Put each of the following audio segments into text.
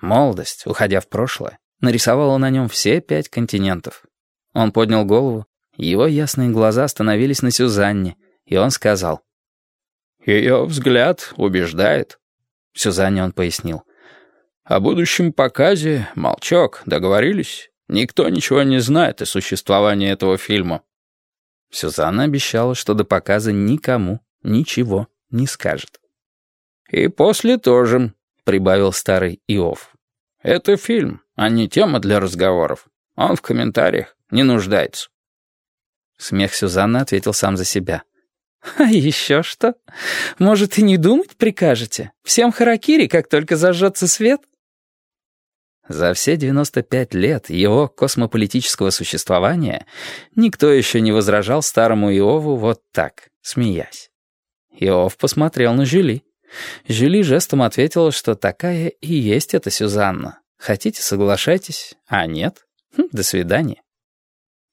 Молодость, уходя в прошлое, нарисовала на нем все пять континентов. Он поднял голову, его ясные глаза остановились на Сюзанне, и он сказал. «Ее взгляд убеждает». Сюзанне он пояснил. «О будущем показе, молчок, договорились? Никто ничего не знает о существовании этого фильма». Сюзанна обещала, что до показа никому ничего не скажет. «И после тоже», — прибавил старый Иов. «Это фильм, а не тема для разговоров. Он в комментариях не нуждается». Смех Сюзанны ответил сам за себя. «А еще что? Может, и не думать прикажете? Всем харакири, как только зажжется свет?» За все 95 лет его космополитического существования никто еще не возражал старому Иову вот так, смеясь. Иов посмотрел на Жюли. Жюли жестом ответила, что такая и есть эта Сюзанна. Хотите, соглашайтесь, а нет, хм, до свидания.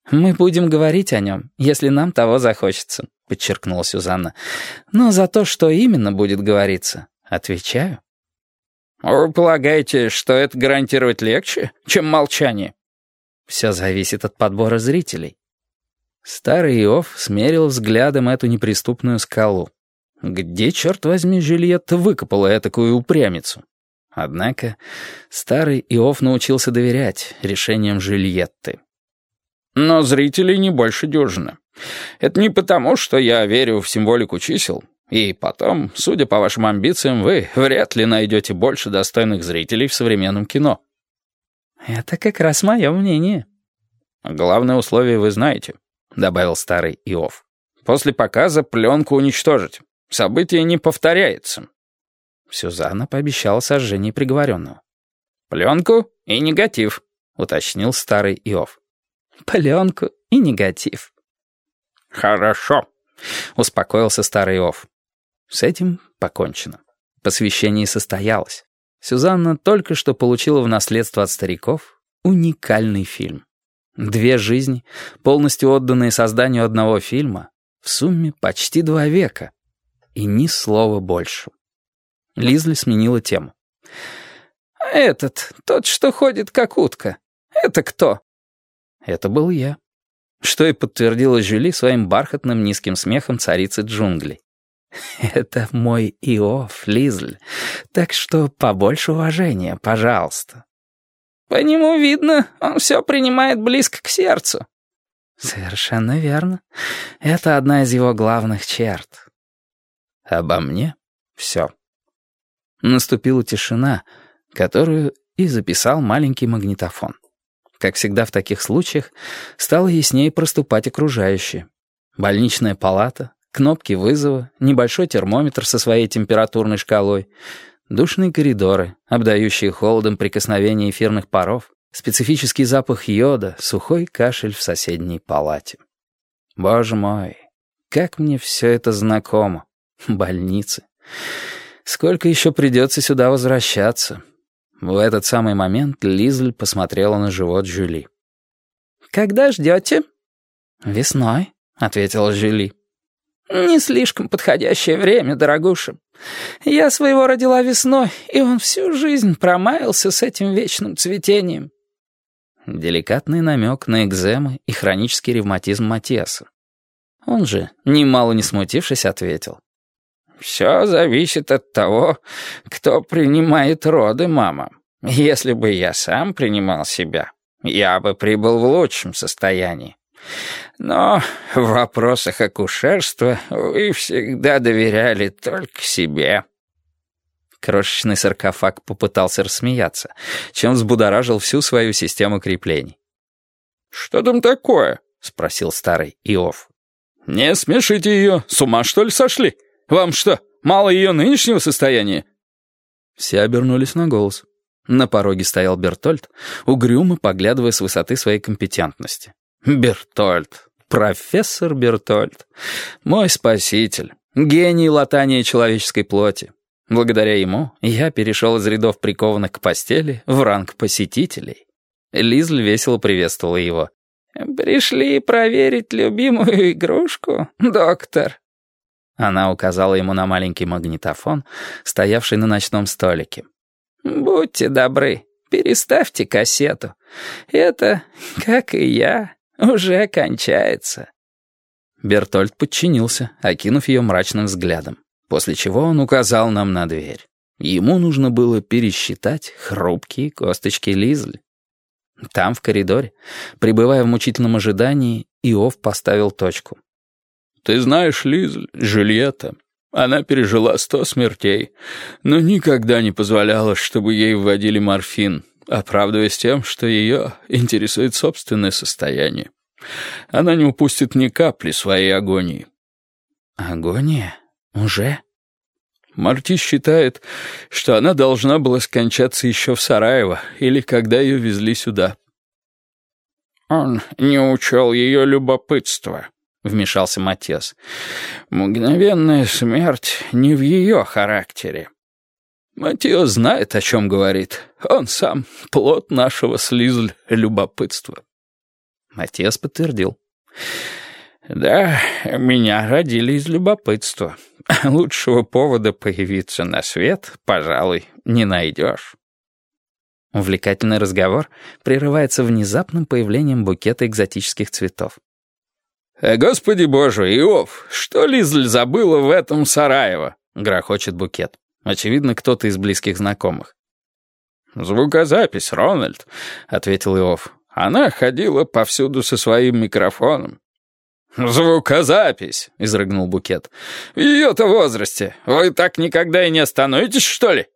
«Мы будем говорить о нем, если нам того захочется», — подчеркнула Сюзанна. «Но за то, что именно будет говориться, отвечаю». «Вы полагаете, что это гарантировать легче, чем молчание?» «Все зависит от подбора зрителей». Старый Иов смерил взглядом эту неприступную скалу. Где, черт возьми, Жюльетта выкопала этакую упрямицу? Однако старый Иов научился доверять решениям Жюльетты. Но зрителей не больше дюжины. Это не потому, что я верю в символику чисел. И потом, судя по вашим амбициям, вы вряд ли найдете больше достойных зрителей в современном кино. Это как раз мое мнение. Главное условие вы знаете, добавил старый Иов. После показа пленку уничтожить. Событие не повторяется. Сюзанна пообещала сожжение приговоренного. «Пленку и негатив», — уточнил старый Иов пленку и негатив. «Хорошо», — успокоился старый Ов. С этим покончено. Посвящение состоялось. Сюзанна только что получила в наследство от стариков уникальный фильм. Две жизни, полностью отданные созданию одного фильма, в сумме почти два века. И ни слова больше. Лизли сменила тему. «Этот, тот, что ходит как утка, это кто?» Это был я. Что и подтвердила Жюли своим бархатным низким смехом царицы джунглей. «Это мой Иов, Лизль, так что побольше уважения, пожалуйста». «По нему видно, он все принимает близко к сердцу». «Совершенно верно. Это одна из его главных черт». «Обо мне все». Наступила тишина, которую и записал маленький магнитофон. Как всегда в таких случаях, стало яснее проступать окружающее. Больничная палата, кнопки вызова, небольшой термометр со своей температурной шкалой, душные коридоры, обдающие холодом прикосновения эфирных паров, специфический запах йода, сухой кашель в соседней палате. Боже мой, как мне все это знакомо. Больницы. Сколько еще придется сюда возвращаться? В этот самый момент Лизль посмотрела на живот Жюли. «Когда ждете?» «Весной», — ответила Жюли. «Не слишком подходящее время, дорогуша. Я своего родила весной, и он всю жизнь промаялся с этим вечным цветением». Деликатный намек на экземы и хронический ревматизм Матиаса. Он же, немало не смутившись, ответил. «Все зависит от того, кто принимает роды, мама. Если бы я сам принимал себя, я бы прибыл в лучшем состоянии. Но в вопросах акушерства вы всегда доверяли только себе». Крошечный саркофаг попытался рассмеяться, чем взбудоражил всю свою систему креплений. «Что там такое?» — спросил старый Иов. «Не смешите ее, с ума что ли сошли?» Вам что, мало ее нынешнего состояния?» Все обернулись на голос. На пороге стоял Бертольд, угрюмо поглядывая с высоты своей компетентности. «Бертольд, профессор Бертольд, мой спаситель, гений латания человеческой плоти. Благодаря ему я перешел из рядов прикованных к постели в ранг посетителей». Лизль весело приветствовала его. «Пришли проверить любимую игрушку, доктор?» Она указала ему на маленький магнитофон, стоявший на ночном столике. «Будьте добры, переставьте кассету. Это, как и я, уже кончается». Бертольд подчинился, окинув ее мрачным взглядом, после чего он указал нам на дверь. Ему нужно было пересчитать хрупкие косточки Лизль. Там, в коридоре, пребывая в мучительном ожидании, Иов поставил точку. «Ты знаешь, Лизль, Жюльетта, она пережила сто смертей, но никогда не позволяла, чтобы ей вводили морфин, оправдываясь тем, что ее интересует собственное состояние. Она не упустит ни капли своей агонии». «Агония? Уже?» Марти считает, что она должна была скончаться еще в Сараево или когда ее везли сюда. «Он не учел ее любопытства», — вмешался Матес. «Мгновенная смерть не в ее характере». Матио знает, о чем говорит. Он сам плод нашего слизль любопытства. Матиас подтвердил. «Да, меня родили из любопытства. Лучшего повода появиться на свет, пожалуй, не найдешь». Увлекательный разговор прерывается внезапным появлением букета экзотических цветов. «Э, «Господи боже, Иов, что Лизль забыла в этом Сараево?» — грохочет букет. Очевидно, кто-то из близких знакомых. «Звукозапись, Рональд», — ответил Иов. «Она ходила повсюду со своим микрофоном. «Звукозапись», — изрыгнул Букет. «В ее-то возрасте. Вы так никогда и не остановитесь, что ли?»